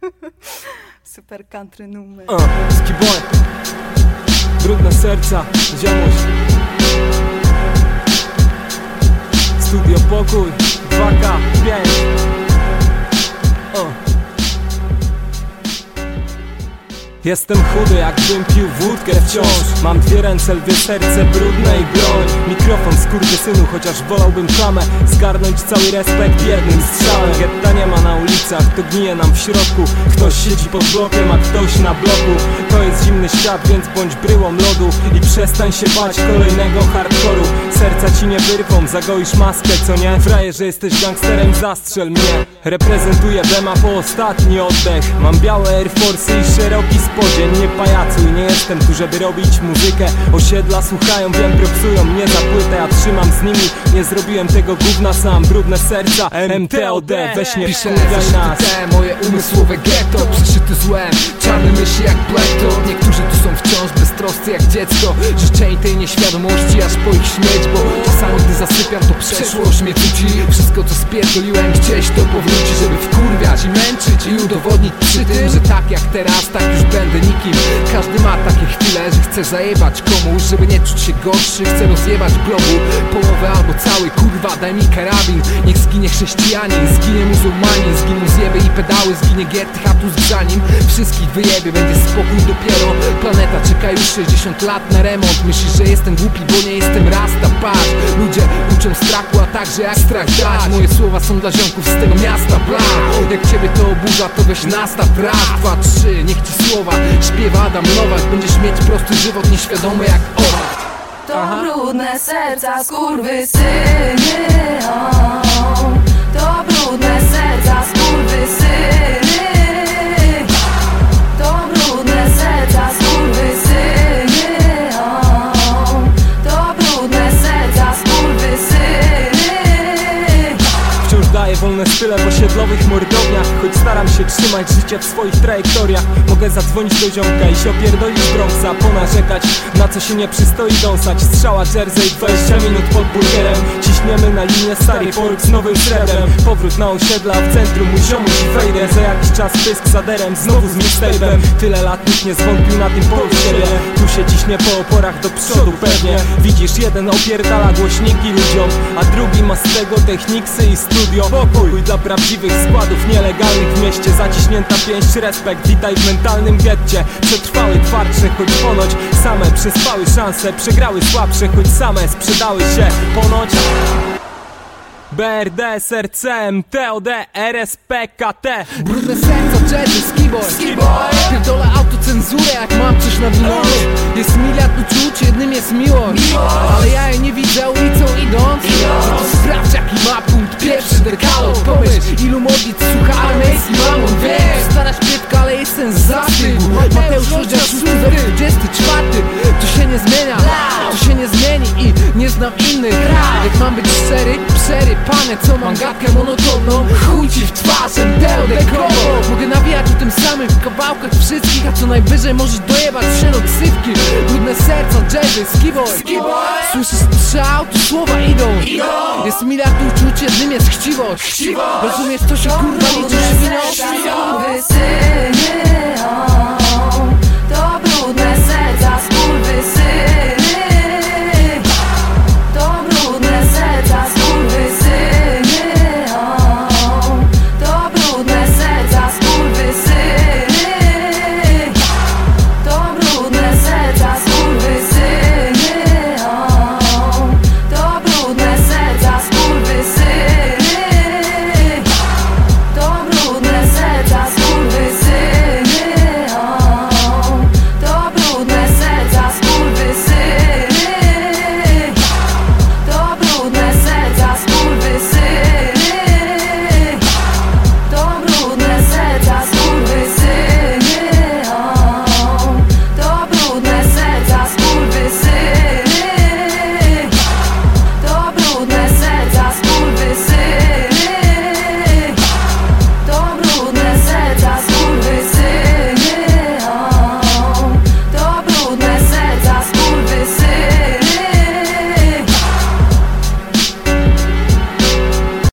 Super country numer. Uh, Brudne serca, ziomuś. Studio Pokój 2K 5 Jestem chudy, jakbym pił wódkę wciąż. Mam dwie ręce, lwie serce, brudne i broń. Mikrofon, synu, chociaż wolałbym klamę. Zgarnąć cały respekt jednym strzałem. Getta nie ma na ulicach, to gnije nam w środku. Ktoś siedzi pod blokiem, a ktoś na bloku. To jest zimny świat, więc bądź bryłą lodu I przestań się bać kolejnego hardkoru Serca ci nie wyrwą, zagoisz maskę, co nie? Fraje, że jesteś gangsterem, zastrzel mnie. Reprezentuję Bema po ostatni oddech. Mam białe Air Force i szeroki spodzień Nie pajacuj, nie jestem tu, żeby robić muzykę. Osiedla słuchają, wiem, propsują mnie za płytę Ja trzymam z nimi, nie zrobiłem tego gówna sam Brudne serca, MTOD, weź nie Piszę nas. Te moje umysłowe getto Przeszyty złem, czarne myśli jak black beztroscy jak dziecko. Życzeń tej nieświadomości aż po ich śmierć Bo czasami gdy zasypiam to przeszłość mnie cuci. Wszystko co spierdoliłem gdzieś to powróci Żeby wkurwiać i męczyć i udowodnić przy tym Że tak jak teraz, tak już będę nikim. Każdy ma takie chwile, że chce zajebać komuś Żeby nie czuć się gorszy, chce rozjebać globu Połowę albo cały, kurwa daj mi karabin. Niech zginie chrześcijanin, zginie muzułmanin Zginą zjeby i pedały, zginie Giertych, a tu zgrzanim Wszystkich wyjebie, będzie spokój dopiero. Planeta czeka już 60 lat na remont. Myślisz, że jestem głupi, bo nie jestem rasta, patrz Ludzie uczą strachu, a także jak strach dać. Moje słowa są dla ziomków z tego miasta, bla Jak ciebie to oburza, to weź nastaw raz, dwa, trzy Niech ci słowa śpiewa Adam Nowak. Będziesz mieć prosty żywot, nieświadomy jak owak To brudne serca, skurwysyny o, w osiedlowych mordowniach Choć staram się trzymać życie w swoich trajektoriach. Mogę zadzwonić do ziomka i się opierdolić Bronxa Ponarzekać na co się nie przystoi dąsać Strzała jersey 20 minut pod burgerem Ciśniemy na linię stary fork z nowym srebrem. Powrót na osiedla w centrum mój ziomuś i wejdę. Za jakiś czas pysk z aderem, znowu z mixtape'em Tyle lat nikt nie zwątpił na tym polu siebie Tu się ciśnie po oporach do przodu pewnie. Widzisz jeden opierdala głośniki ludziom A drugi ma z tego techniksy i studio. Pokój dla prawdziwych składów nielegalnych w mieście. Zaciśnięta pięść, respekt, witaj w mentalnym getcie. Przetrwały twardsze, choć ponoć same przespały szanse. Przegrały słabsze, choć same sprzedały się. Ponoć BRD, SRC, MTOD, RSP, KT Brudne serca, jazzy, skiboy Skiboy Pierdolę autocenzurę jak mam coś nawinąć Jest miliard uczuć, jednym jest miłość. Ale ja jej nie widzę ulicą idąc. No to sprawdź jaki ma punkt. Pierwszy dekalog Pomyśl ilu modlic słuchałem innych Jak mam być szczery, przerypane Co mam? Gadkę monotonną Chuj ci w twarz, MTOD kombo Mogę nawijać o tym samym w kawałkach wszystkich A co najwyżej możesz dojebać się do ksywki Brudne serca, jazzy, skiboy Słyszysz strzał, tu słowa idą. Jest miliard uczuć, jednym jest chciwość. Rozumiesz, to się kurwa liczy, że Skurwysyny